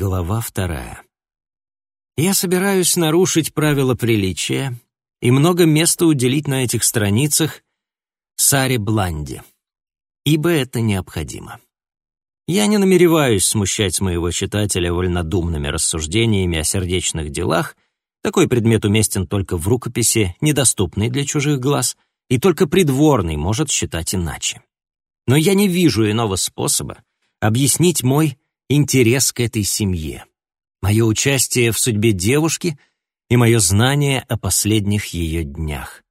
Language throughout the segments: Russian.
Глава вторая. Я собираюсь нарушить правила приличия и много места уделить на этих страницах Саре Бланди, ибо это необходимо. Я не намереваюсь смущать моего читателя вольнодумными рассуждениями о сердечных делах, такой предмет уместен только в рукописи, недоступной для чужих глаз, и только придворный может считать иначе. Но я не вижу иного способа объяснить мой интерес к этой семье, мое участие в судьбе девушки и мое знание о последних ее днях.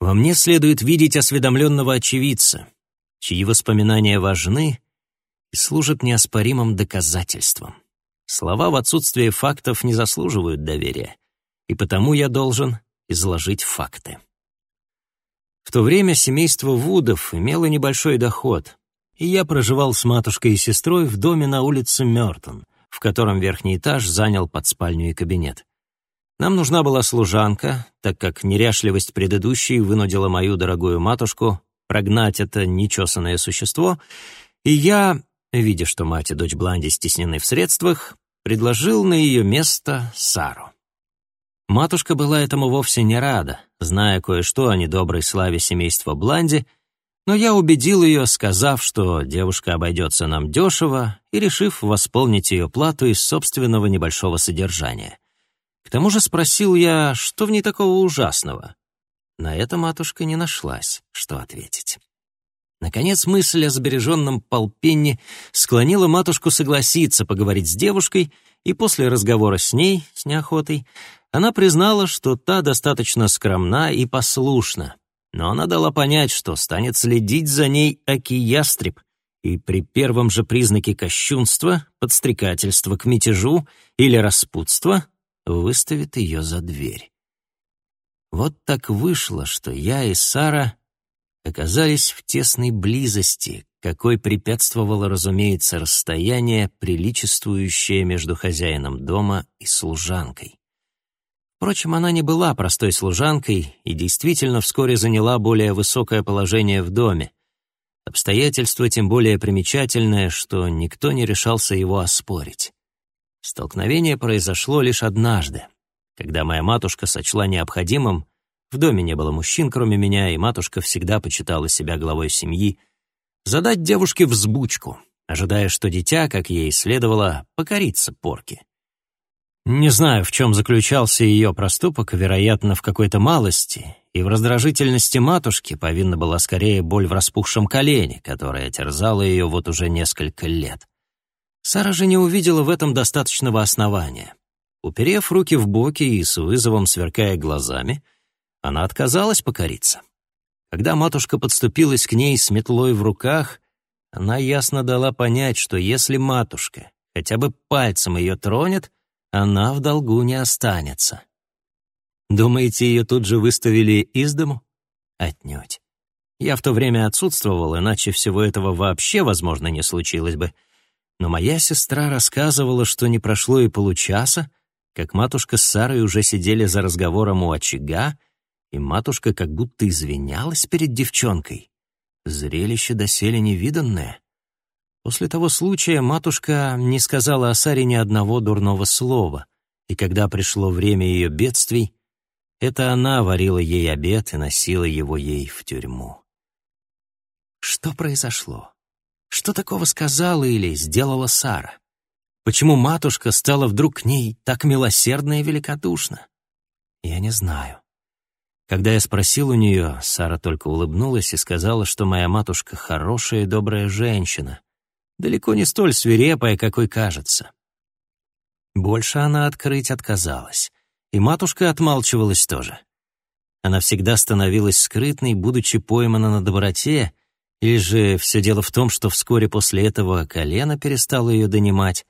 Во мне следует видеть осведомленного очевидца, чьи воспоминания важны и служат неоспоримым доказательством. Слова в отсутствие фактов не заслуживают доверия, и потому я должен изложить факты. В то время семейство Вудов имело небольшой доход, и я проживал с матушкой и сестрой в доме на улице Мёртон, в котором верхний этаж занял под спальню и кабинет. Нам нужна была служанка, так как неряшливость предыдущей вынудила мою дорогую матушку прогнать это нечесанное существо, и я, видя, что мать и дочь Бланди стеснены в средствах, предложил на ее место Сару. Матушка была этому вовсе не рада, зная кое-что о недоброй славе семейства Бланди — но я убедил ее, сказав, что девушка обойдется нам дешево, и решив восполнить ее плату из собственного небольшого содержания. К тому же спросил я, что в ней такого ужасного. На это матушка не нашлась, что ответить. Наконец, мысль о сбереженном полпенни склонила матушку согласиться поговорить с девушкой, и после разговора с ней, с неохотой, она признала, что та достаточно скромна и послушна, но она дала понять, что станет следить за ней Аки-ястреб, и при первом же признаке кощунства, подстрекательства к мятежу или распутства выставит ее за дверь. Вот так вышло, что я и Сара оказались в тесной близости, какой препятствовало, разумеется, расстояние, приличествующее между хозяином дома и служанкой. Впрочем, она не была простой служанкой и действительно вскоре заняла более высокое положение в доме. Обстоятельство тем более примечательное, что никто не решался его оспорить. Столкновение произошло лишь однажды, когда моя матушка сочла необходимым, в доме не было мужчин, кроме меня, и матушка всегда почитала себя главой семьи, задать девушке взбучку, ожидая, что дитя, как ей следовало, покорится порке. Не знаю, в чем заключался ее проступок, вероятно, в какой-то малости, и в раздражительности матушки повинна была скорее боль в распухшем колене, которая терзала ее вот уже несколько лет. Сара же не увидела в этом достаточного основания. Уперев руки в боки и с вызовом сверкая глазами, она отказалась покориться. Когда матушка подступилась к ней с метлой в руках, она ясно дала понять, что если матушка хотя бы пальцем ее тронет, она в долгу не останется. Думаете, ее тут же выставили из дому? Отнюдь. Я в то время отсутствовал, иначе всего этого вообще, возможно, не случилось бы. Но моя сестра рассказывала, что не прошло и получаса, как матушка с Сарой уже сидели за разговором у очага, и матушка как будто извинялась перед девчонкой. Зрелище доселе невиданное. После того случая матушка не сказала о Саре ни одного дурного слова, и когда пришло время ее бедствий, это она варила ей обед и носила его ей в тюрьму. Что произошло? Что такого сказала или сделала Сара? Почему матушка стала вдруг к ней так милосердна и великодушна? Я не знаю. Когда я спросил у нее, Сара только улыбнулась и сказала, что моя матушка хорошая и добрая женщина, далеко не столь свирепая, какой кажется. Больше она открыть отказалась, и матушка отмалчивалась тоже. Она всегда становилась скрытной, будучи поймана на доброте, или же все дело в том, что вскоре после этого колено перестало ее донимать.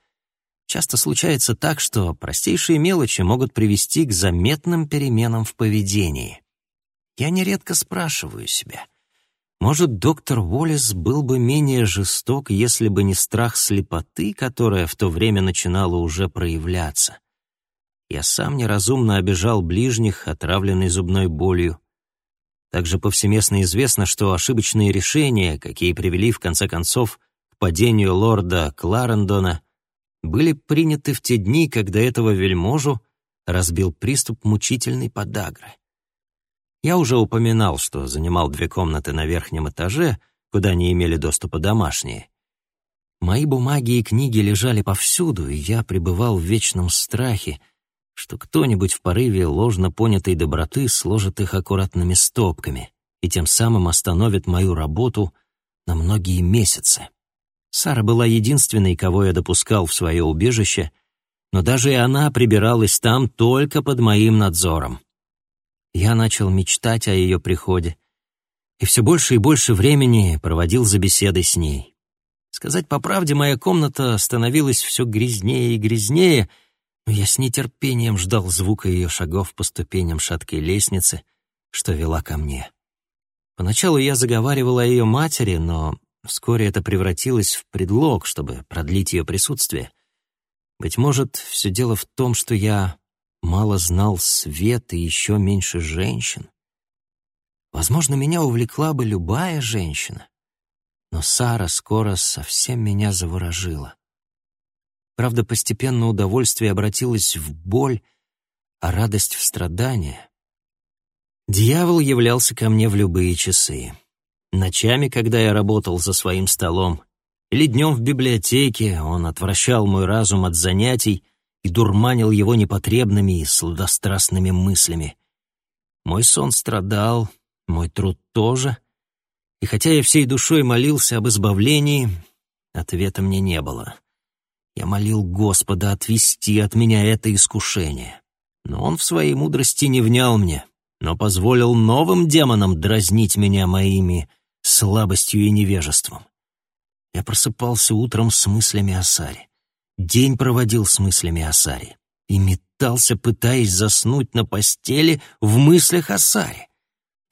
Часто случается так, что простейшие мелочи могут привести к заметным переменам в поведении. Я нередко спрашиваю себя — может, доктор Уоллес был бы менее жесток, если бы не страх слепоты, которая в то время начинала уже проявляться. Я сам неразумно обижал ближних, отравленный зубной болью. Также повсеместно известно, что ошибочные решения, какие привели в конце концов к падению лорда Кларендона, были приняты в те дни, когда этого вельможу разбил приступ мучительной подагры. Я уже упоминал, что занимал две комнаты на верхнем этаже, куда не имели доступа домашние. Мои бумаги и книги лежали повсюду, и я пребывал в вечном страхе, что кто-нибудь в порыве ложно понятой доброты сложит их аккуратными стопками и тем самым остановит мою работу на многие месяцы. Сара была единственной, кого я допускал в свое убежище, но даже и она прибиралась там только под моим надзором. Я начал мечтать о ее приходе, и все больше и больше времени проводил за беседой с ней. Сказать по правде, моя комната становилась все грязнее и грязнее, но я с нетерпением ждал звука ее шагов по ступеням шаткой лестницы, что вела ко мне. Поначалу я заговаривал о ее матери, но вскоре это превратилось в предлог, чтобы продлить ее присутствие. Быть может, все дело в том, что я мало знал свет и еще меньше женщин. Возможно, меня увлекла бы любая женщина но Сара скоро совсем меня заворожила. Правда, постепенно удовольствие обратилось в боль, а радость в страдание. Дьявол являлся ко мне в любые часы. Ночами, когда я работал за своим столом, или днем в библиотеке, он отвращал мой разум от занятий и дурманил его непотребными и сладострастными мыслями. Мой сон страдал, мой труд тоже — и хотя я всей душой молился об избавлении, ответа мне не было. Я молил Господа отвести от меня это искушение. Но он в своей мудрости не внял мне, но позволил новым демонам дразнить меня моими слабостью и невежеством. Я просыпался утром с мыслями о Саре. День проводил с мыслями о Саре. И метался, пытаясь заснуть на постели в мыслях о Саре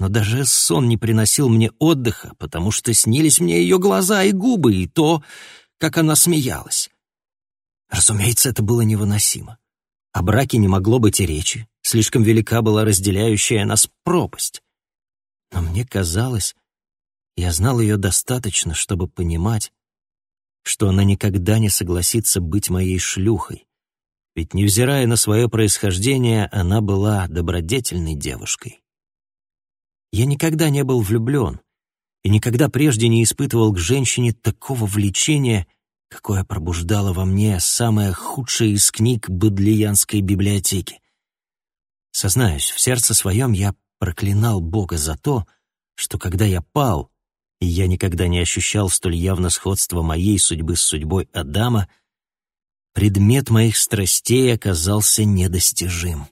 но даже сон не приносил мне отдыха, потому что снились мне ее глаза и губы, и то, как она смеялась. Разумеется, это было невыносимо. О браке не могло быть и речи, слишком велика была разделяющая нас пропасть. Но мне казалось, я знал ее достаточно, чтобы понимать, что она никогда не согласится быть моей шлюхой, ведь, невзирая на свое происхождение, она была добродетельной девушкой. Я никогда не был влюблен и никогда прежде не испытывал к женщине такого влечения, какое пробуждало во мне самое худшее из книг Бодлиянской библиотеки. Сознаюсь, в сердце своем я проклинал Бога за то, что когда я пал, и я никогда не ощущал столь явно сходства моей судьбы с судьбой Адама, предмет моих страстей оказался недостижим.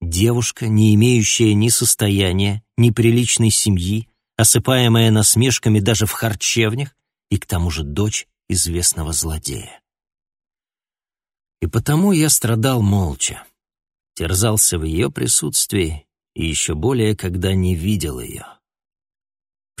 Девушка, не имеющая ни состояния, ни приличной семьи, осыпаемая насмешками даже в харчевнях, и к тому же дочь известного злодея. И потому я страдал молча, терзался в ее присутствии и еще более, когда не видел ее.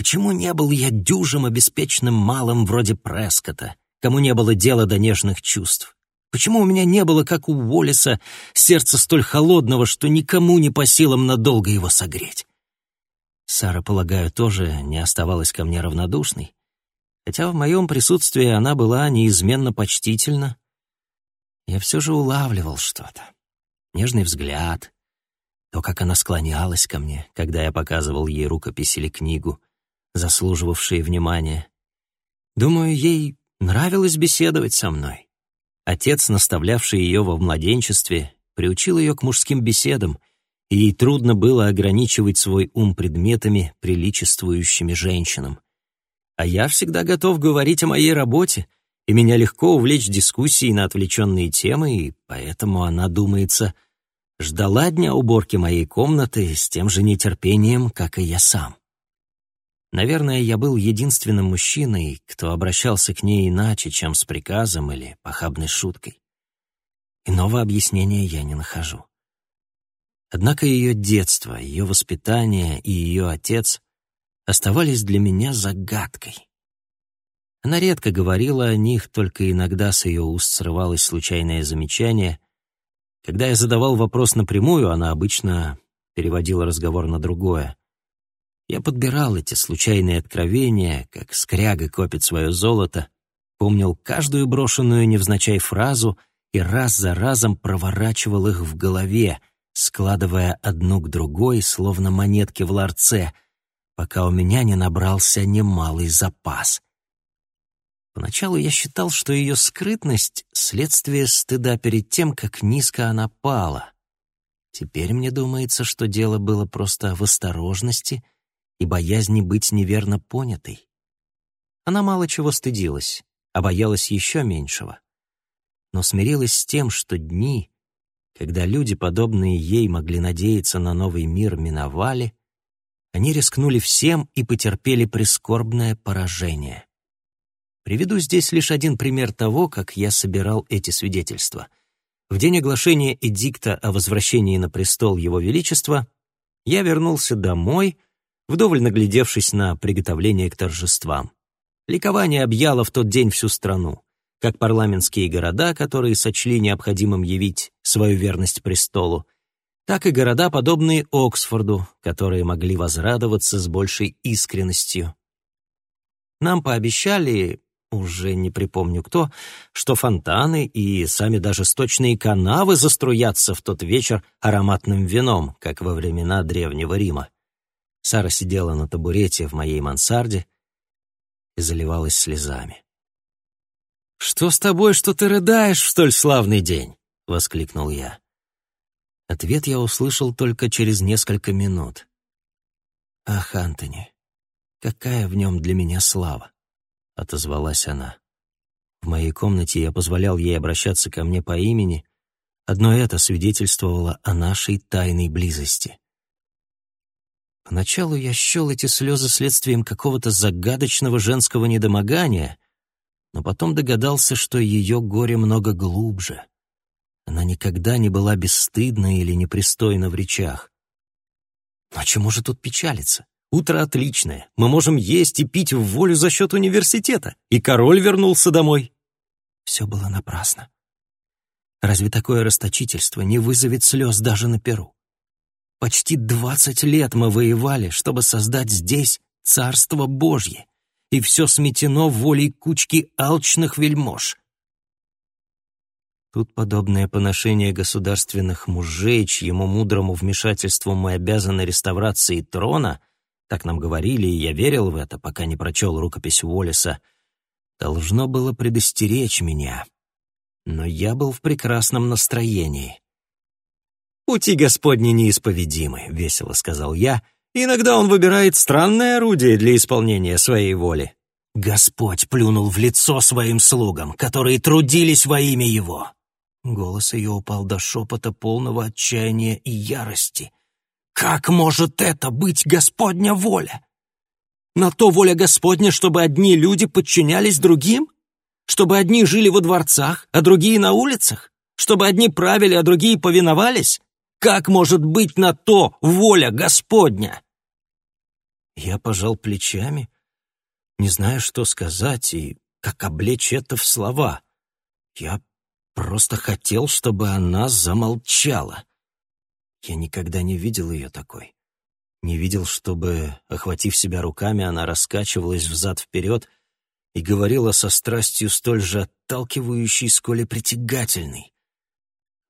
Почему не был я дюжим обеспеченным малым вроде Прескота, кому не было дела до нежных чувств? Почему у меня не было, как у Уоллеса, сердца столь холодного, что никому не по силам надолго его согреть? Сара, полагаю, тоже не оставалась ко мне равнодушной, хотя в моем присутствии она была неизменно почтительна. Я все же улавливал что-то. Нежный взгляд, то, как она склонялась ко мне, когда я показывал ей рукопись или книгу, заслуживавшие внимания. Думаю, ей нравилось беседовать со мной. Отец, наставлявший ее во младенчестве, приучил ее к мужским беседам, и ей трудно было ограничивать свой ум предметами, приличествующими женщинам. А я всегда готов говорить о моей работе, и меня легко увлечь дискуссией на отвлеченные темы, и поэтому она, думается, ждала дня уборки моей комнаты с тем же нетерпением, как и я сам. Наверное, я был единственным мужчиной, кто обращался к ней иначе, чем с приказом или похабной шуткой. Иного объяснения я не нахожу. Однако ее детство, ее воспитание и ее отец оставались для меня загадкой. Она редко говорила о них, только иногда с ее уст срывалось случайное замечание. Когда я задавал вопрос напрямую, она обычно переводила разговор на другое. Я подбирал эти случайные откровения, как скряга копит свое золото, помнил каждую брошенную невзначай фразу и раз за разом проворачивал их в голове, складывая одну к другой, словно монетки в ларце, пока у меня не набрался немалый запас. Поначалу я считал, что ее скрытность — следствие стыда перед тем, как низко она пала. Теперь мне думается, что дело было просто в осторожности и боязни быть неверно понятой. Она мало чего стыдилась, а боялась еще меньшего. Но смирилась с тем, что дни, когда люди, подобные ей, могли надеяться на новый мир, миновали, они рискнули всем и потерпели прискорбное поражение. Приведу здесь лишь один пример того, как я собирал эти свидетельства. В день оглашения эдикта о возвращении на престол Его Величества я вернулся домой, вдоволь наглядевшись на приготовление к торжествам. Ликование объяло в тот день всю страну, как парламентские города, которые сочли необходимым явить свою верность престолу, так и города, подобные Оксфорду, которые могли возрадоваться с большей искренностью. Нам пообещали, уже не припомню кто, что фонтаны и сами даже сточные канавы заструятся в тот вечер ароматным вином, как во времена Древнего Рима. Сара сидела на табурете в моей мансарде и заливалась слезами. «Что с тобой, что ты рыдаешь в столь славный день?» — воскликнул я. Ответ я услышал только через несколько минут. «Ах, Антони, какая в нем для меня слава!» — отозвалась она. В моей комнате я позволял ей обращаться ко мне по имени. Одно это свидетельствовало о нашей тайной близости. Поначалу я счел эти слезы следствием какого-то загадочного женского недомогания, но потом догадался, что ее горе много глубже. Она никогда не была бесстыдна или непристойна в речах. Но чему же тут печалиться? Утро отличное, мы можем есть и пить в волю за счет университета, и король вернулся домой. Все было напрасно. Разве такое расточительство не вызовет слез даже на перу? Почти двадцать лет мы воевали, чтобы создать здесь Царство Божье, и все сметено волей кучки алчных вельмож. Тут подобное поношение государственных мужей, чьему мудрому вмешательству мы обязаны реставрации трона, так нам говорили, и я верил в это, пока не прочел рукопись Уоллеса, должно было предостеречь меня. Но я был в прекрасном настроении. «Пути Господни неисповедимы», — весело сказал я. «Иногда он выбирает странное орудие для исполнения своей воли». Господь плюнул в лицо своим слугам, которые трудились во имя Его. Голос ее упал до шепота полного отчаяния и ярости. «Как может это быть Господня воля? На то воля Господня, чтобы одни люди подчинялись другим? Чтобы одни жили во дворцах, а другие на улицах? Чтобы одни правили, а другие повиновались? Как может быть на то воля Господня?» Я пожал плечами, не зная, что сказать и как облечь это в слова. Я просто хотел, чтобы она замолчала. Я никогда не видел ее такой. Не видел, чтобы, охватив себя руками, она раскачивалась взад-вперед и говорила со страстью столь же отталкивающей, сколь и притягательной.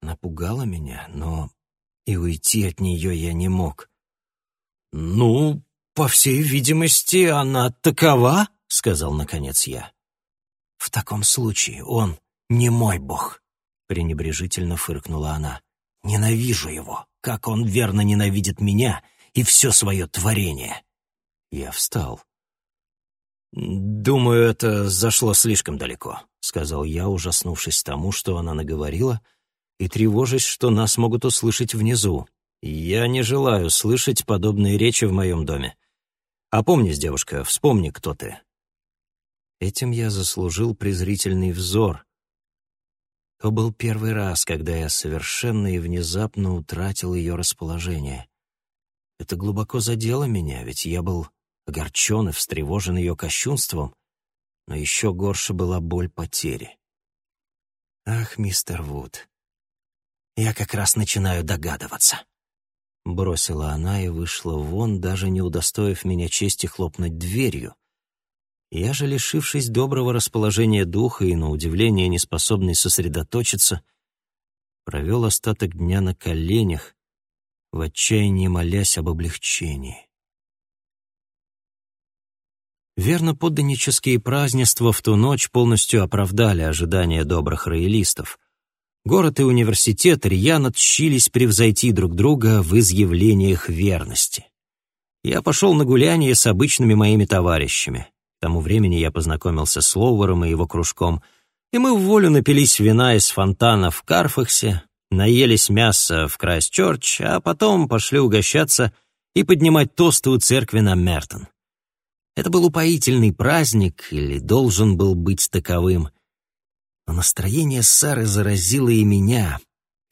Напугала меня, но и уйти от нее я не мог. «Ну, по всей видимости, она такова», — сказал наконец я. «В таком случае он не мой бог», — пренебрежительно фыркнула она. «Ненавижу его, как он верно ненавидит меня и все свое творение». Я встал. «Думаю, это зашло слишком далеко», — сказал я, ужаснувшись тому, что она наговорила, — и тревожась, что нас могут услышать внизу. Я не желаю слышать подобные речи в моем доме. Опомнись, девушка, вспомни, кто ты. Этим я заслужил презрительный взор. То был первый раз, когда я совершенно и внезапно утратил ее расположение. Это глубоко задело меня, ведь я был огорчен и встревожен ее кощунством, но еще горше была боль потери. Ах, мистер Вуд, я как раз начинаю догадываться». Бросила она и вышла вон, даже не удостоив меня чести хлопнуть дверью. Я же, лишившись доброго расположения духа и, на удивление, неспособный сосредоточиться, провел остаток дня на коленях, в отчаянии молясь об облегчении. Верно, подданнические празднества в ту ночь полностью оправдали ожидания добрых роялистов. Город и университет рьяно тщились превзойти друг друга в изъявлениях верности. Я пошел на гуляние с обычными моими товарищами. К тому времени я познакомился с Лоуэром и его кружком, и мы в волю напились вина из фонтана в Карфаксе, наелись мяса в Крайстчерч, а потом пошли угощаться и поднимать тосты у церкви на Мертон. Это был упоительный праздник, или должен был быть таковым. Но настроение Сары заразило и меня,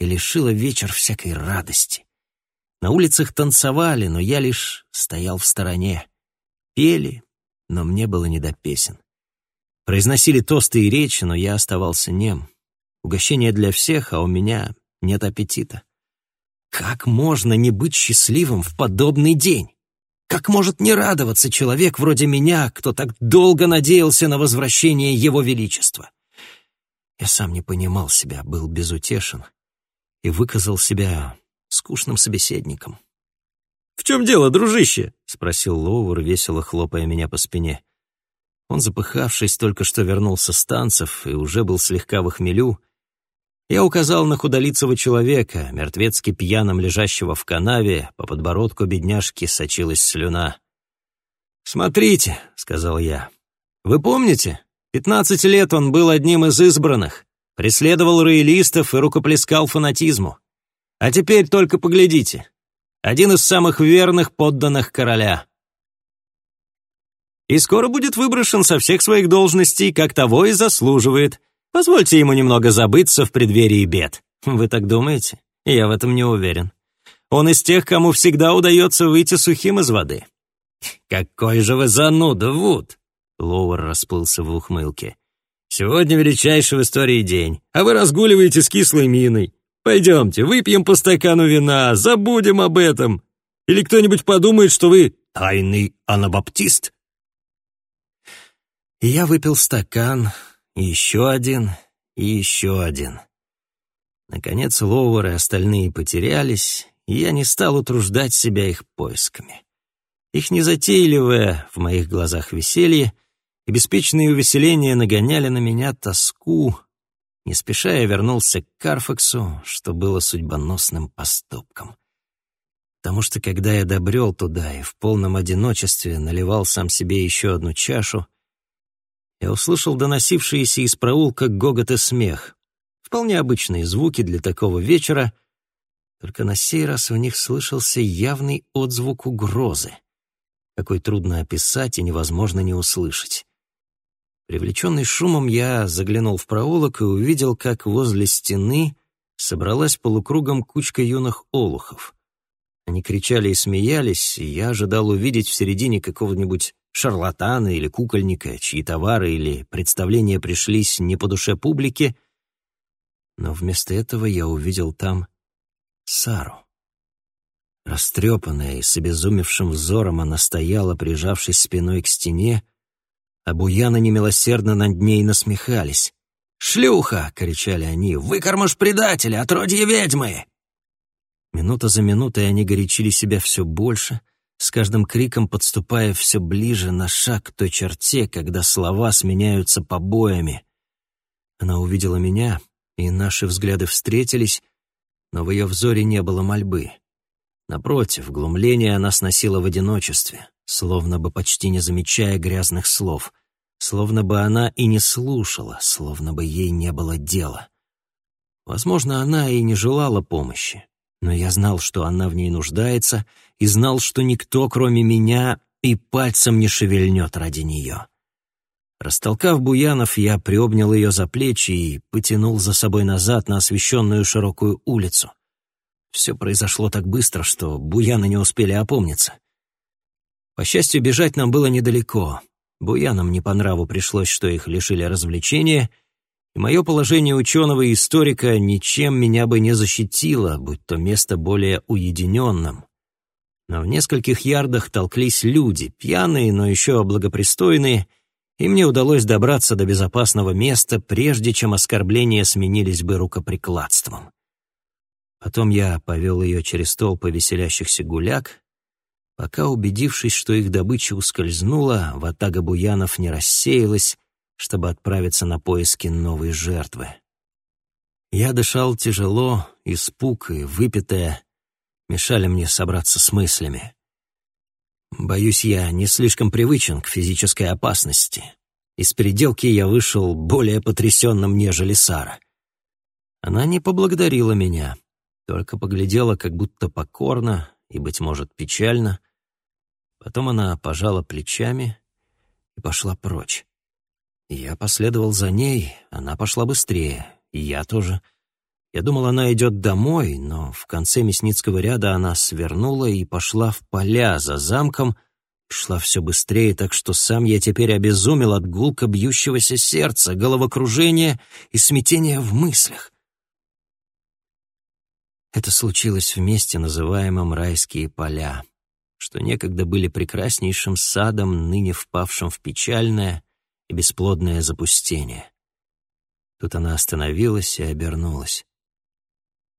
и лишило вечер всякой радости. На улицах танцевали, но я лишь стоял в стороне. Пели, но мне было не до песен. Произносили тосты и речи, но я оставался нем. Угощение для всех, а у меня нет аппетита. Как можно не быть счастливым в подобный день? Как может не радоваться человек вроде меня, кто так долго надеялся на возвращение Его Величества? Я сам не понимал себя, был безутешен и выказал себя скучным собеседником. «В чем дело, дружище?» — спросил Лоуэр, весело хлопая меня по спине. Он, запыхавшись, только что вернулся с танцев и уже был слегка в хмелю. Я указал на худолицего человека, мертвецки пьяным лежащего в канаве, по подбородку бедняжки сочилась слюна. «Смотрите», — сказал я, — «вы помните? Пятнадцать лет он был одним из избранных, преследовал роялистов и рукоплескал фанатизму. А теперь только поглядите, один из самых верных подданных короля. И скоро будет выброшен со всех своих должностей, как того и заслуживает. Позвольте ему немного забыться в преддверии бед. Вы так думаете? Я в этом не уверен. Он из тех, кому всегда удается выйти сухим из воды. «Какой же вы зануда, Вуд!» Лоуэр расплылся в ухмылке. «Сегодня величайший в истории день, а вы разгуливаете с кислой миной. Пойдемте, выпьем по стакану вина, забудем об этом. Или кто-нибудь подумает, что вы тайный анабаптист. Я выпил стакан, еще один, и еще один. Наконец Лоуэр и остальные потерялись, и я не стал утруждать себя их поисками. Их незатейливое в моих глазах веселье и беспечные увеселения нагоняли на меня тоску, не спеша я вернулся к Карфаксу, что было судьбоносным поступком. Потому что когда я добрел туда и в полном одиночестве наливал сам себе еще одну чашу, я услышал доносившиеся из проулка гогот и смех. Вполне обычные звуки для такого вечера, только на сей раз в них слышался явный отзвук угрозы, какой трудно описать и невозможно не услышать. Привлеченный шумом, я заглянул в проулок и увидел, как возле стены собралась полукругом кучка юных олухов. Они кричали и смеялись, и я ожидал увидеть в середине какого-нибудь шарлатана или кукольника, чьи товары или представления пришлись не по душе публике, но вместо этого я увидел там Сару. Растрепанная и с обезумевшим взором она стояла, прижавшись спиной к стене, а буяны немилосердно над ней насмехались. «Шлюха!» — кричали они. «Выкормыш предателя, отродье ведьмы!» Минута за минутой они горячили себя все больше, с каждым криком подступая все ближе на шаг к той черте, когда слова сменяются побоями. Она увидела меня, и наши взгляды встретились, но в ее взоре не было мольбы. Напротив, глумление она сносила в одиночестве словно бы почти не замечая грязных слов, словно бы она и не слушала, словно бы ей не было дела. Возможно, она и не желала помощи, но я знал, что она в ней нуждается, и знал, что никто, кроме меня, и пальцем не шевельнет ради нее. Растолкав Буянов, я приобнял ее за плечи и потянул за собой назад на освещенную широкую улицу. Все произошло так быстро, что Буяны не успели опомниться. По счастью, бежать нам было недалеко. Буянам не по нраву пришлось, что их лишили развлечения, и мое положение ученого и историка ничем меня бы не защитило, будь то место более уединенным. Но в нескольких ярдах толклись люди, пьяные, но еще благопристойные, и мне удалось добраться до безопасного места, прежде чем оскорбления сменились бы рукоприкладством. Потом я повел ее через толпы веселящихся гуляк, пока, убедившись, что их добыча ускользнула, ватага буянов не рассеялась, чтобы отправиться на поиски новой жертвы. Я дышал тяжело, испуг и выпитое мешали мне собраться с мыслями. Боюсь, я не слишком привычен к физической опасности. Из переделки я вышел более потрясенным, нежели Сара. Она не поблагодарила меня, только поглядела как будто покорно и, быть может, печально. Потом она пожала плечами и пошла прочь. Я последовал за ней, она пошла быстрее, и я тоже — я думал, она идет домой, но в конце мясницкого ряда она свернула и пошла в поля за замком, шла все быстрее, так что сам я теперь обезумел от гулка бьющегося сердца, головокружения и смятения в мыслях. Это случилось в месте, называемом «Райские поля», что некогда были прекраснейшим садом, ныне впавшим в печальное и бесплодное запустение. Тут она остановилась и обернулась.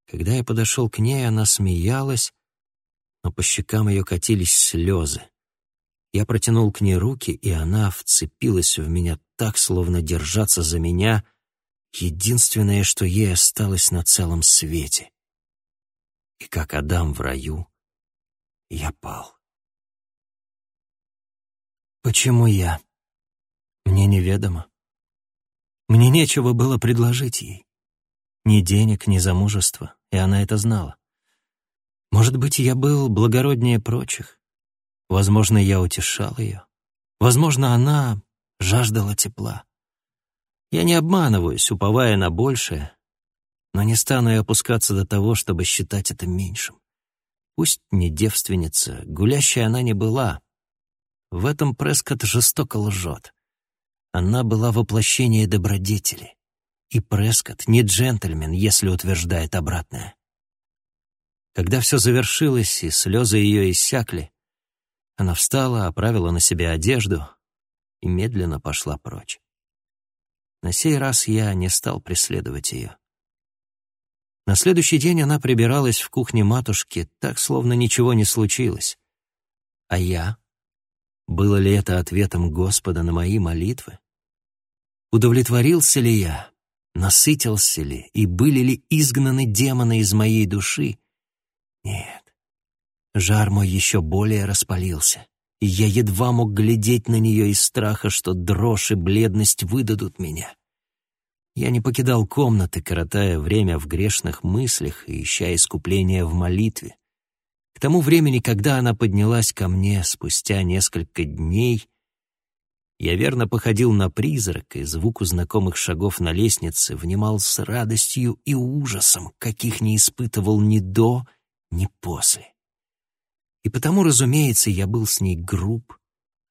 Когда я подошел к ней, она смеялась, но по щекам ее катились слезы. Я протянул к ней руки, и она вцепилась в меня так, словно держаться за меня — единственное, что ей осталось на целом свете. И как Адам в раю, я пал. Почему я? Мне неведомо. Мне нечего было предложить ей. Ни денег, ни замужества и она это знала. Может быть, я был благороднее прочих. Возможно, я утешал ее. Возможно, она жаждала тепла. Я не обманываюсь, уповая на большее, но не стану и опускаться до того, чтобы считать это меньшим. Пусть не девственница, гулящая она не была. В этом Прескотт жестоко лжет. Она была воплощение добродетели. И Прескотт не джентльмен, если утверждает обратное. Когда все завершилось и слезы ее иссякли, она встала, оправила на себе одежду и медленно пошла прочь. На сей раз я не стал преследовать ее. На следующий день она прибиралась в кухне матушки, так, словно ничего не случилось. А я? Было ли это ответом Господа на мои молитвы? Удовлетворился ли я? насытился ли и были ли изгнаны демоны из моей души? Нет. Жар мой еще более распалился, и я едва мог глядеть на нее из страха, что дрожь и бледность выдадут меня. Я не покидал комнаты, коротая время в грешных мыслях и ища искупления в молитве. К тому времени, когда она поднялась ко мне спустя несколько дней, я верно походил на призрак, и звуку знакомых шагов на лестнице внимал с радостью и ужасом, каких не испытывал ни до, ни после. И потому, разумеется, я был с ней груб,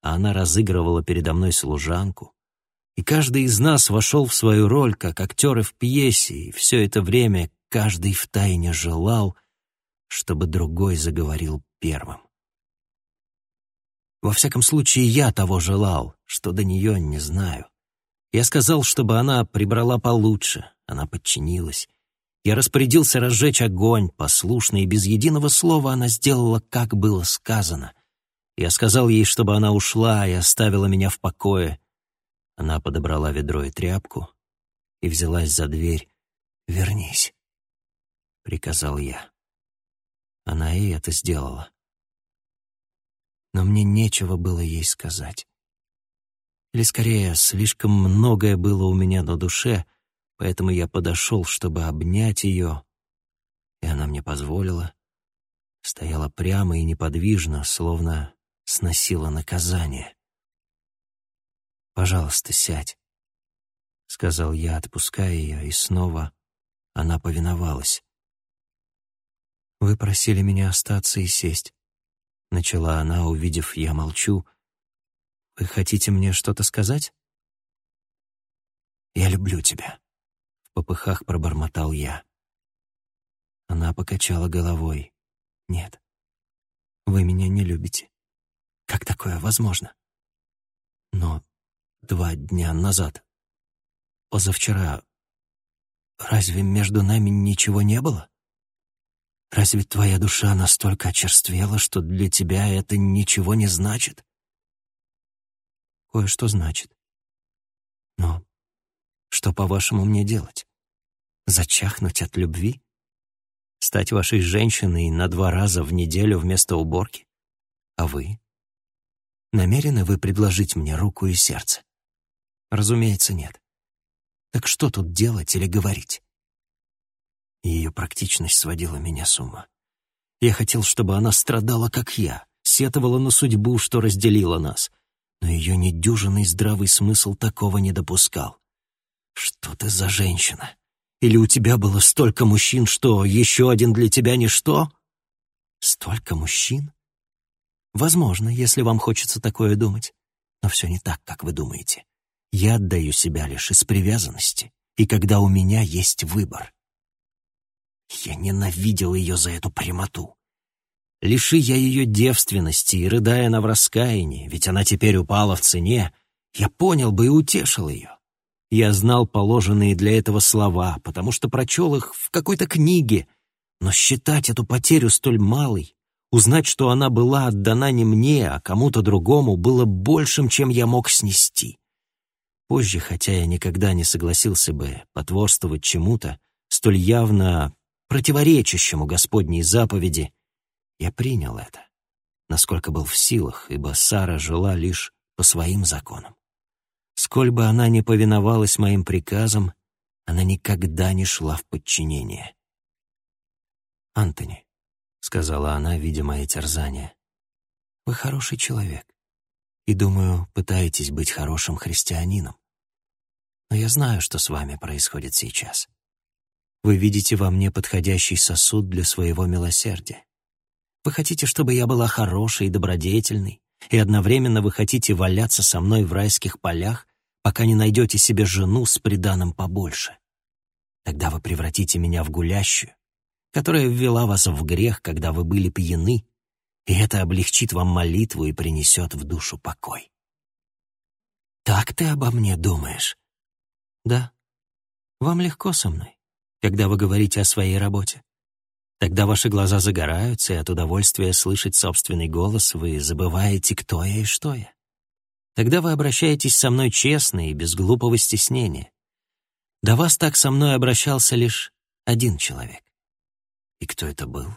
а она разыгрывала передо мной служанку. И каждый из нас вошел в свою роль, как актеры в пьесе, и все это время каждый втайне желал, чтобы другой заговорил первым. Во всяком случае, я того желал, что до нее не знаю. Я сказал, чтобы она прибрала получше, она подчинилась. Я распорядился разжечь огонь, послушно и без единого слова она сделала, как было сказано. Я сказал ей, чтобы она ушла и оставила меня в покое. Она подобрала ведро и тряпку и взялась за дверь. «Вернись», — приказал я. Она и это сделала но мне нечего было ей сказать. Или, скорее, слишком многое было у меня на душе, поэтому я подошел, чтобы обнять ее, и она мне позволила. Стояла прямо и неподвижно, словно сносила наказание. «Пожалуйста, сядь», — сказал я, отпуская ее, и снова она повиновалась. «Вы просили меня остаться и сесть. — начала она, увидев, я молчу. «Вы хотите мне что-то сказать?» «Я люблю тебя», — в попыхах пробормотал я. Она покачала головой. «Нет, вы меня не любите. Как такое возможно?» «Но два дня назад. Позавчера. Разве между нами ничего не было? Разве твоя душа настолько очерствела, что для тебя это ничего не значит? Кое-что значит. Но что, по-вашему, мне делать? Зачахнуть от любви? Стать вашей женщиной на два раза в неделю вместо уборки? А вы? Намерены вы предложить мне руку и сердце? Разумеется, нет. Так что тут делать или говорить? Ее практичность сводила меня с ума. Я хотел, чтобы она страдала, как я, сетовала на судьбу, что разделила нас. Но ее недюжинный здравый смысл такого не допускал. Что ты за женщина? Или у тебя было столько мужчин, что еще один для тебя ничто? Столько мужчин? Возможно, если вам хочется такое думать. Но все не так, как вы думаете. Я отдаю себя лишь из привязанности, и когда у меня есть выбор. Я ненавидел ее за эту прямоту. Лиши я ее девственности и рыдая на в раскаянии, ведь она теперь упала в цене, я понял бы и утешил ее. Я знал положенные для этого слова, потому что прочел их в какой-то книге, но считать эту потерю столь малой, узнать, что она была отдана не мне, а кому-то другому, было большим, чем я мог снести. Позже, хотя я никогда не согласился бы потворствовать чему-то, столь явно противоречащему Господней заповеди, я принял это, насколько был в силах, ибо Сара жила лишь по своим законам. Сколь бы она ни повиновалась моим приказам, она никогда не шла в подчинение. «Антони», — сказала она, видя мои терзания, — «вы хороший человек, и, думаю, пытаетесь быть хорошим христианином. Но я знаю, что с вами происходит сейчас. Вы видите во мне подходящий сосуд для своего милосердия. Вы хотите, чтобы я была хорошей и добродетельной, и одновременно вы хотите валяться со мной в райских полях, пока не найдете себе жену с приданым побольше. Тогда вы превратите меня в гулящую, которая ввела вас в грех, когда вы были пьяны, и это облегчит вам молитву и принесет в душу покой. Так ты обо мне думаешь? Да. Вам легко со мной, когда вы говорите о своей работе. Тогда ваши глаза загораются, и от удовольствия слышать собственный голос вы забываете, кто я и что я. Тогда вы обращаетесь со мной честно и без глупого стеснения. До вас так со мной обращался лишь один человек. И кто это был?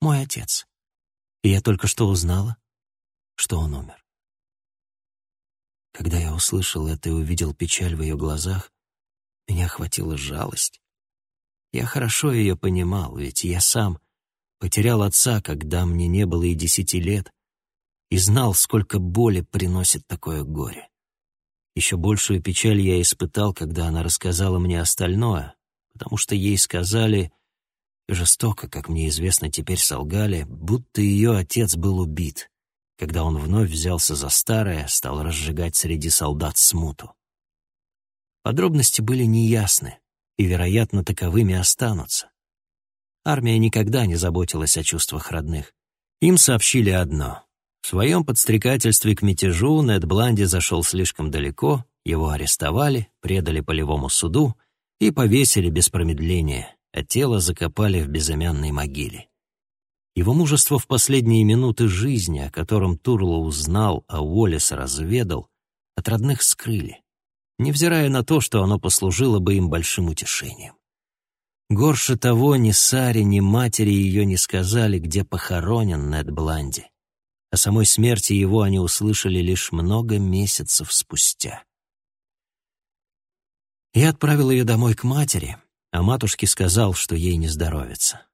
Мой отец. И я только что узнала, что он умер. Когда я услышал это и увидел печаль в ее глазах, меня охватила жалость. Я хорошо ее понимал, ведь я сам потерял отца, когда мне не было и десяти лет, и знал, сколько боли приносит такое горе. Еще большую печаль я испытал, когда она рассказала мне остальное, потому что ей сказали, жестоко, как мне известно теперь солгали, будто ее отец был убит, когда он вновь взялся за старое, стал разжигать среди солдат смуту. Подробности были неясны, и, вероятно, таковыми останутся. Армия никогда не заботилась о чувствах родных. Им сообщили одно. В своем подстрекательстве к мятежу Нед Бланди зашел слишком далеко, его арестовали, предали полевому суду и повесили без промедления, а тело закопали в безымянной могиле. Его мужество в последние минуты жизни, о котором Турло узнал, а Уоллес разведал, от родных скрыли невзирая на то, что оно послужило бы им большим утешением. Горше того, ни Саре, ни матери ее не сказали, где похоронен Нед Бланди. О самой смерти его они услышали лишь много месяцев спустя. Я отправил ее домой к матери, а матушке сказал, что ей не здоровится.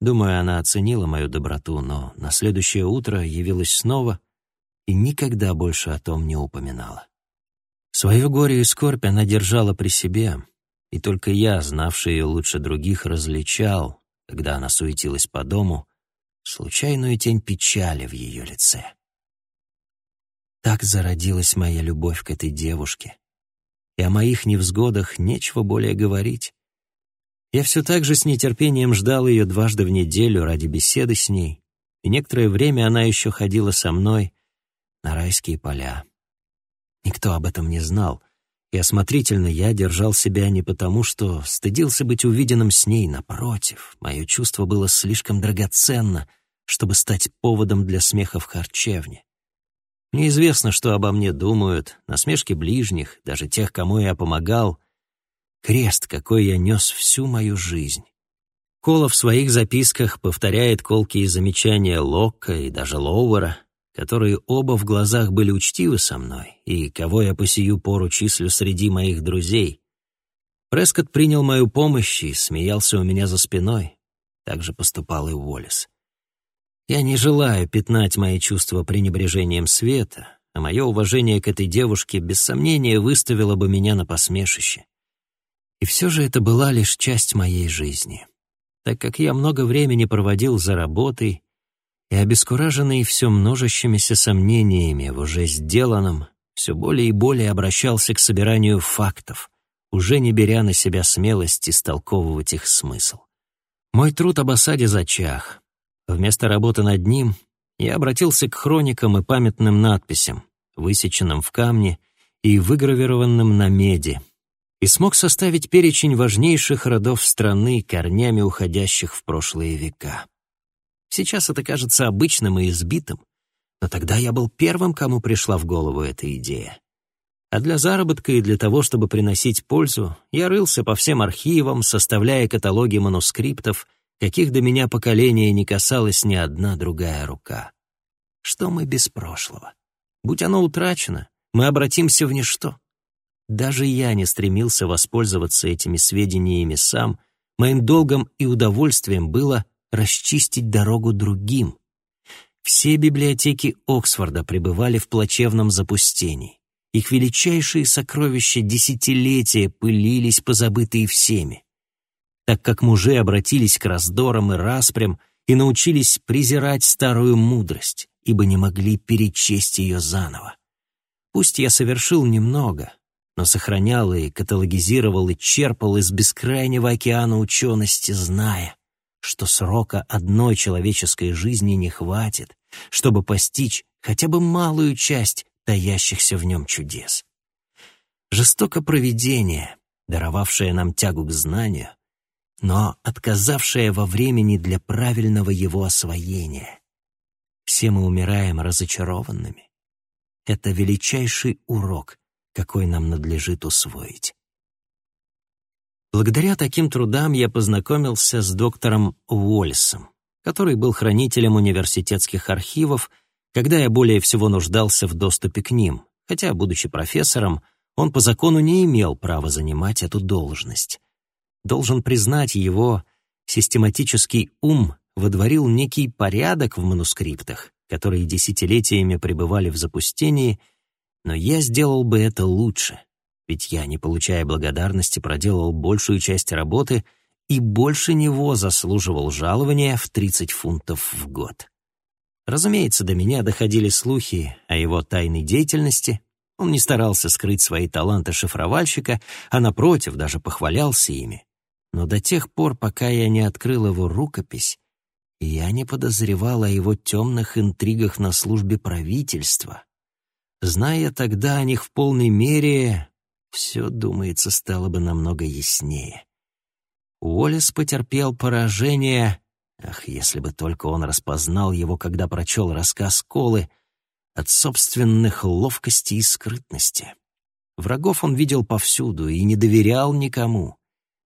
Думаю, она оценила мою доброту, но на следующее утро явилась снова и никогда больше о том не упоминала. Свое горе и скорбь она держала при себе, и только я, знавший ее лучше других, различал, когда она суетилась по дому, случайную тень печали в ее лице. Так зародилась моя любовь к этой девушке, и о моих невзгодах нечего более говорить. Я все так же с нетерпением ждал ее дважды в неделю ради беседы с ней, и некоторое время она еще ходила со мной на райские поля. Никто об этом не знал, и осмотрительно я держал себя не потому, что стыдился быть увиденным с ней, напротив, мое чувство было слишком драгоценно, чтобы стать поводом для смеха в харчевне. Мне известно, что обо мне думают, насмешки ближних, даже тех, кому я помогал. Крест, какой я нес всю мою жизнь. Кола в своих записках повторяет колкие замечания Локка и даже Лоуэра, которые оба в глазах были учтивы со мной, и кого я по сию пору числю среди моих друзей. Прескотт принял мою помощь и смеялся у меня за спиной. Так же поступал и Уоллес. Я не желаю пятнать мои чувства пренебрежением света, а мое уважение к этой девушке без сомнения выставило бы меня на посмешище. И все же это была лишь часть моей жизни. Так как я много времени проводил за работой, и обескураженный все множащимися сомнениями в уже сделанном, все более и более обращался к собиранию фактов, уже не беря на себя смелость истолковывать их смысл. Мой труд об осаде зачах, Вместо работы над ним я обратился к хроникам и памятным надписям, высеченным в камне и выгравированным на меди, и смог составить перечень важнейших родов страны, корнями уходящих в прошлые века. Сейчас это кажется обычным и избитым, но тогда я был первым, кому пришла в голову эта идея. А для заработка и для того, чтобы приносить пользу, я рылся по всем архивам, составляя каталоги манускриптов каких до меня поколения не касалась ни одна другая рука. Что мы без прошлого? Будь оно утрачено, мы обратимся в ничто. Даже я не стремился воспользоваться этими сведениями сам, моим долгом и удовольствием было расчистить дорогу другим. Все библиотеки Оксфорда пребывали в плачевном запустении. Их величайшие сокровища десятилетия пылились, позабытые всеми так как мужи обратились к раздорам и распрям и научились презирать старую мудрость, ибо не могли перечесть ее заново. Пусть я совершил немного, но сохранял и каталогизировал и черпал из бескрайнего океана учености, зная, что срока одной человеческой жизни не хватит, чтобы постичь хотя бы малую часть таящихся в нем чудес. Жестоко провидение, даровавшее нам тягу к знанию, но отказавшая во времени для правильного его освоения. Все мы умираем разочарованными. Это величайший урок, какой нам надлежит усвоить. Благодаря таким трудам я познакомился с доктором Уоллесом, который был хранителем университетских архивов, когда я более всего нуждался в доступе к ним, хотя, будучи профессором, он по закону не имел права занимать эту должность. Должен признать его, систематический ум водворил некий порядок в манускриптах, которые десятилетиями пребывали в запустении, но я сделал бы это лучше, ведь я, не получая благодарности, проделал большую часть работы и больше него заслуживал жалования в 30 фунтов в год. Разумеется, до меня доходили слухи о его тайной деятельности. Он не старался скрыть свои таланты шифровальщика, а, напротив, даже похвалялся ими. Но до тех пор, пока я не открыл его рукопись, я не подозревал о его темных интригах на службе правительства. Зная тогда о них в полной мере, все, думается, стало бы намного яснее. Уоллес потерпел поражение, ах, если бы только он распознал его, когда прочел рассказ Колы, от собственных ловкости и скрытности. Врагов он видел повсюду и не доверял никому.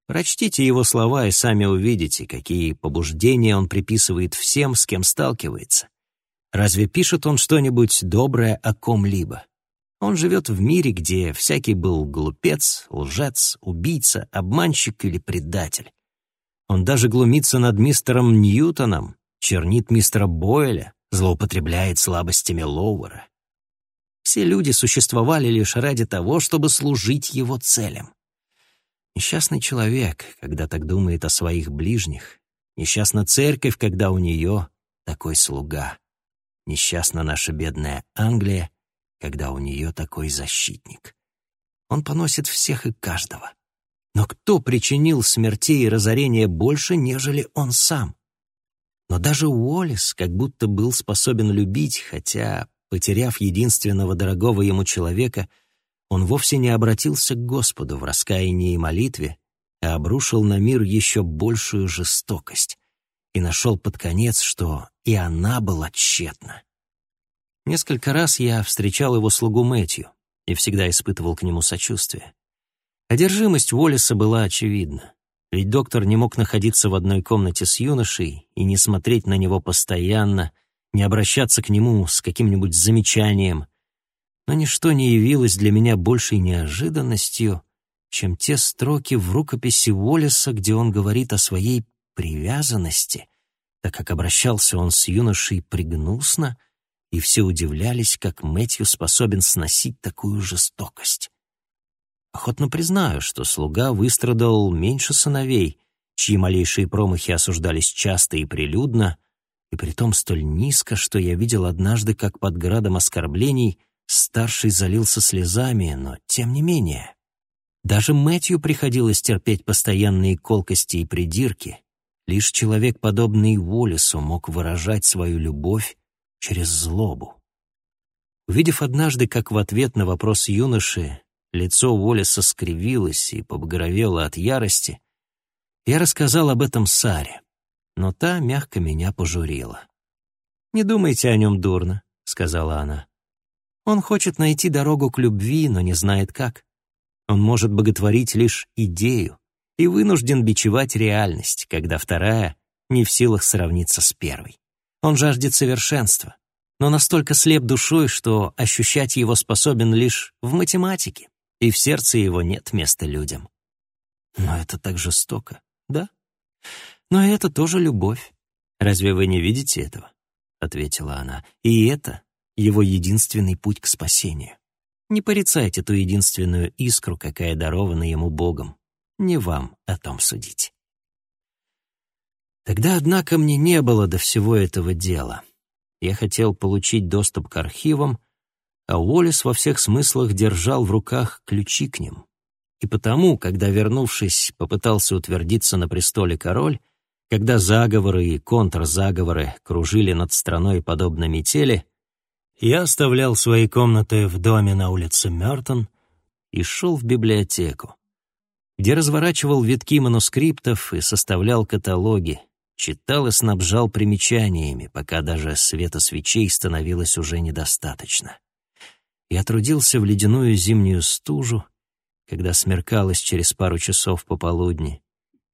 Прочтите его слова и сами увидите, какие побуждения он приписывает всем, с кем сталкивается. Разве пишет он что-нибудь доброе о ком-либо? Он живет в мире, где всякий был глупец, лжец, убийца, обманщик или предатель. Он даже глумится над мистером Ньютоном, чернит мистера Бойля, злоупотребляет слабостями Лоуэра. Все люди существовали лишь ради того, чтобы служить его целям. Несчастный человек, когда так думает о своих ближних. Несчастна церковь, когда у нее такой слуга. Несчастна наша бедная Англия, когда у нее такой защитник. Он поносит всех и каждого. Но кто причинил смертей и разорения больше, нежели он сам? Но даже Уоллес как будто был способен любить, хотя, потеряв единственного дорогого ему человека, он вовсе не обратился к Господу в раскаянии и молитве, а обрушил на мир еще большую жестокость и нашел под конец, что и она была тщетна. Несколько раз я встречал его слугу Мэтью и всегда испытывал к нему сочувствие. Одержимость Уоллеса была очевидна, ведь доктор не мог находиться в одной комнате с юношей и не смотреть на него постоянно, не обращаться к нему с каким-нибудь замечанием. Но ничто не явилось для меня большей неожиданностью, чем те строки в рукописи Уоллеса, где он говорит о своей привязанности, так как обращался он с юношей пригнусно, и все удивлялись, как Мэтью способен сносить такую жестокость. Охотно признаю, что слуга выстрадал меньше сыновей, чьи малейшие промахи осуждались часто и прилюдно, и притом столь низко, что я видел однажды, как под градом оскорблений старший залился слезами, но тем не менее. Даже Мэтью приходилось терпеть постоянные колкости и придирки. Лишь человек, подобный Уоллесу, мог выражать свою любовь через злобу. Увидев однажды, как в ответ на вопрос юноши лицо Уоллеса скривилось и побагровело от ярости, я рассказал об этом Саре, но та мягко меня пожурила. «Не думайте о нем дурно», — сказала она. «Он хочет найти дорогу к любви, но не знает как. Он может боготворить лишь идею и вынужден бичевать реальность, когда вторая не в силах сравниться с первой. Он жаждет совершенства, но настолько слеп душой, что ощущать его способен лишь в математике, и в сердце его нет места людям. Но это так жестоко, да? Но это тоже любовь. Разве вы не видите этого? Ответила она. И это его единственный путь к спасению. Не порицайте ту единственную искру, какая дарована ему Богом. Не вам о том судить. Тогда, однако, мне не было до всего этого дела. Я хотел получить доступ к архивам, а Уоллес во всех смыслах держал в руках ключи к ним. И потому, когда, вернувшись, попытался утвердиться на престоле король, когда заговоры и контрзаговоры кружили над страной подобно метели, я оставлял свои комнаты в доме на улице Мёртон и шел в библиотеку, где разворачивал витки манускриптов и составлял каталоги, Читал и снабжал примечаниями, пока даже света свечей становилось уже недостаточно. Я трудился в ледяную зимнюю стужу, когда смеркалось через пару часов пополудни,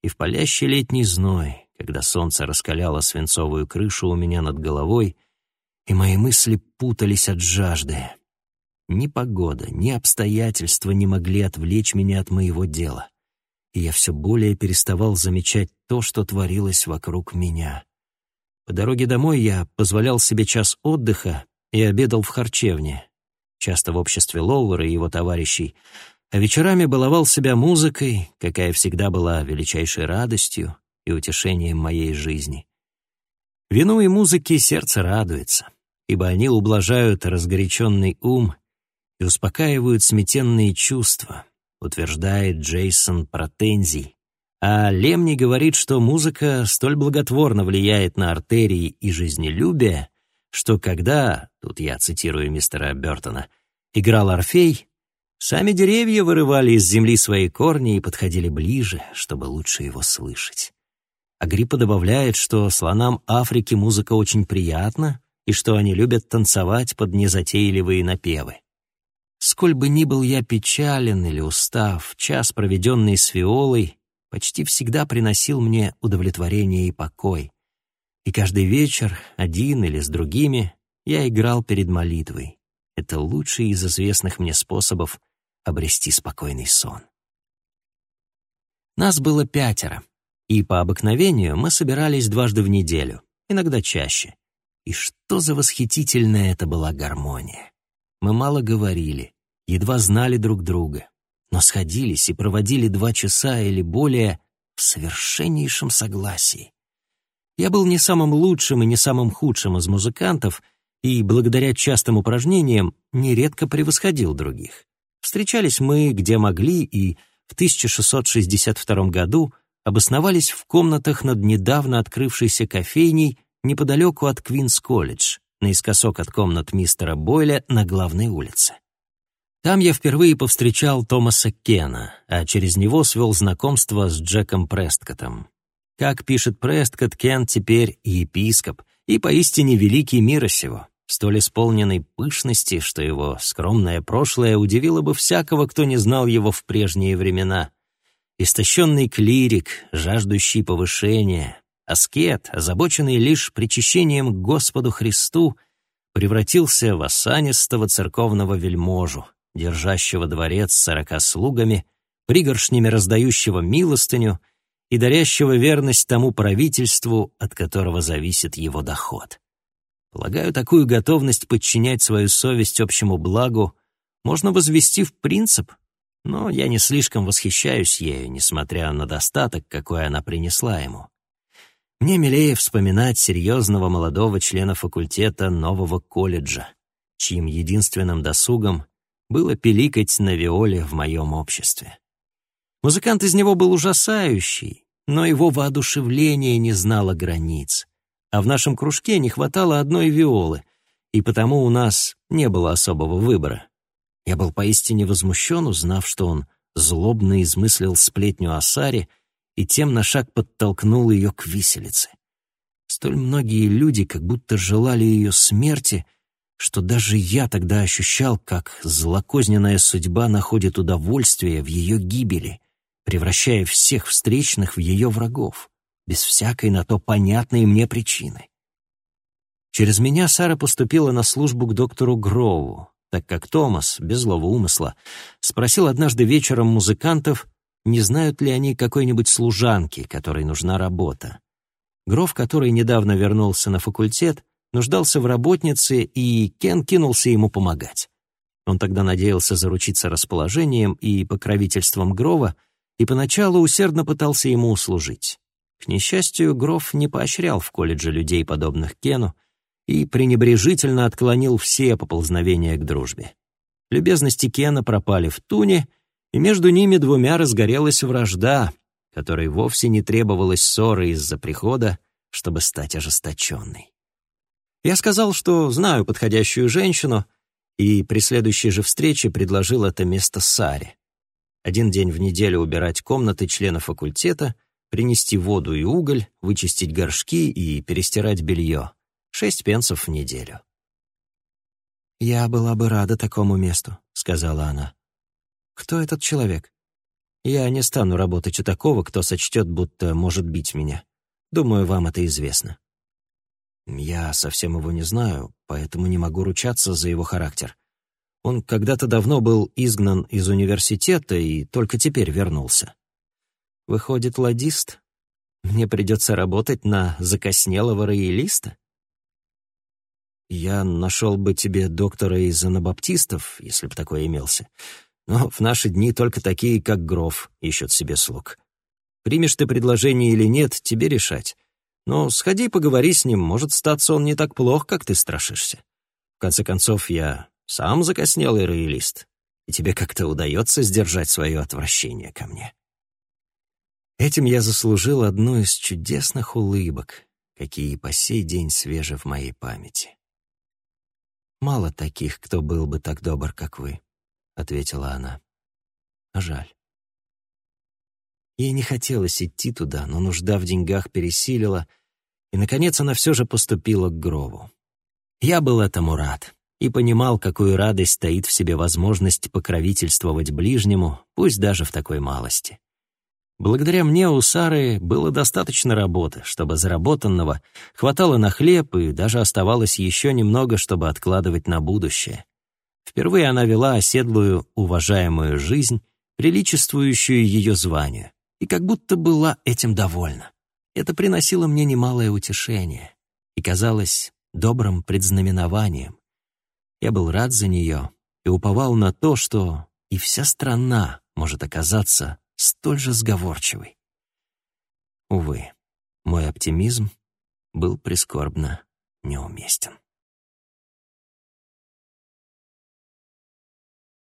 и в палящий летний зной, когда солнце раскаляло свинцовую крышу у меня над головой, и мои мысли путались от жажды. Ни погода, ни обстоятельства не могли отвлечь меня от моего дела и я все более переставал замечать то, что творилось вокруг меня. По дороге домой я позволял себе час отдыха и обедал в харчевне, часто в обществе Лоуэра и его товарищей, а вечерами баловал себя музыкой, какая всегда была величайшей радостью и утешением моей жизни. Вину и музыке сердце радуется, ибо они ублажают разгоряченный ум и успокаивают сметенные чувства — утверждает Джейсон Протензий. А Лемни говорит, что музыка столь благотворно влияет на артерии и жизнелюбие, что когда, тут я цитирую мистера Бертона, играл Орфей, сами деревья вырывали из земли свои корни и подходили ближе, чтобы лучше его слышать. Агриппа добавляет, что слонам Африки музыка очень приятна и что они любят танцевать под незатейливые напевы. Сколь бы ни был я печален или устав, час, проведенный с Виолой, почти всегда приносил мне удовлетворение и покой. И каждый вечер, один или с другими, я играл перед молитвой. Это лучший из известных мне способов обрести спокойный сон. Нас было пятеро, и по обыкновению мы собирались дважды в неделю, иногда чаще. И что за восхитительная это была гармония! Мы мало говорили, едва знали друг друга, но сходились и проводили два часа или более в совершеннейшем согласии. Я был не самым лучшим и не самым худшим из музыкантов и, благодаря частым упражнениям, нередко превосходил других. Встречались мы, где могли, и в 1662 году обосновались в комнатах над недавно открывшейся кофейней неподалеку от Квинс-колледж, наискосок от комнат мистера Бойля на главной улице. Там я впервые повстречал Томаса Кена, а через него свел знакомство с Джеком Престкотом. Как пишет Престкот, Кен теперь епископ, и поистине великий мира сего, столь исполненный пышности, что его скромное прошлое удивило бы всякого, кто не знал его в прежние времена. Истощенный клирик, жаждущий повышения, аскет, озабоченный лишь причащением к Господу Христу, превратился в осанистого церковного вельможу, держащего дворец сорока слугами, пригоршнями раздающего милостыню и дарящего верность тому правительству, от которого зависит его доход. Полагаю, такую готовность подчинять свою совесть общему благу можно возвести в принцип, но я не слишком восхищаюсь ею, несмотря на достаток, какой она принесла ему. Мне милее вспоминать серьезного молодого члена факультета нового колледжа, чьим единственным досугом было пиликать на виоле в моем обществе. Музыкант из него был ужасающий, но его воодушевление не знало границ. А в нашем кружке не хватало одной виолы, и потому у нас не было особого выбора. Я был поистине возмущен, узнав, что он злобно измыслил сплетню о Саре и тем на шаг подтолкнул ее к виселице. Столь многие люди как будто желали ее смерти, что даже я тогда ощущал, как злокозненная судьба находит удовольствие в ее гибели, превращая всех встречных в ее врагов, без всякой на то понятной мне причины. Через меня Сара поступила на службу к доктору Гроуву, так как Томас, без злого умысла, спросил однажды вечером музыкантов, не знают ли они какой-нибудь служанки, которой нужна работа. Гров, который недавно вернулся на факультет, нуждался в работнице, и Кен кинулся ему помогать. Он тогда надеялся заручиться расположением и покровительством Грова, и поначалу усердно пытался ему услужить. К несчастью, Гров не поощрял в колледже людей, подобных Кену, и пренебрежительно отклонил все поползновения к дружбе. Любезности Кена пропали в туне, и между ними двумя разгорелась вражда, которой вовсе не требовалась ссоры из-за прихода, чтобы стать ожесточенной. Я сказал, что знаю подходящую женщину, и при следующей же встрече предложил это место Саре. Один день в неделю убирать комнаты членов факультета, принести воду и уголь, вычистить горшки и перестирать белье. Шесть пенсов в неделю. «Я была бы рада такому месту», — сказала она. «Кто этот человек?» «Я не стану работать у такого, кто сочтет, будто может бить меня. Думаю, вам это известно». Я совсем его не знаю, поэтому не могу ручаться за его характер. Он когда-то давно был изгнан из университета и только теперь вернулся. Выходит, ладист? Мне придется работать на закоснелого роялиста? Я нашел бы тебе доктора из анабаптистов, если бы такой имелся. Но в наши дни только такие, как Гров, ищут себе слуг. Примешь ты предложение или нет, тебе решать. Но сходи поговори с ним, может, статься он не так плох, как ты страшишься. В конце концов, я сам закоснелый роялист, и тебе как-то удается сдержать свое отвращение ко мне. Этим я заслужил одну из чудесных улыбок, какие по сей день свежи в моей памяти. «Мало таких, кто был бы так добр, как вы», — ответила она. «А жаль». Ей не хотелось идти туда, но нужда в деньгах пересилила, и, наконец, она все же поступила к Грову. Я был этому рад и понимал, какую радость стоит в себе возможность покровительствовать ближнему, пусть даже в такой малости. Благодаря мне у Сары было достаточно работы, чтобы заработанного хватало на хлеб и даже оставалось еще немного, чтобы откладывать на будущее. Впервые она вела оседлую, уважаемую жизнь, приличествующую ее званию и как будто была этим довольна. Это приносило мне немалое утешение и казалось добрым предзнаменованием. Я был рад за нее и уповал на то, что и вся страна может оказаться столь же сговорчивой. Увы, мой оптимизм был прискорбно неуместен.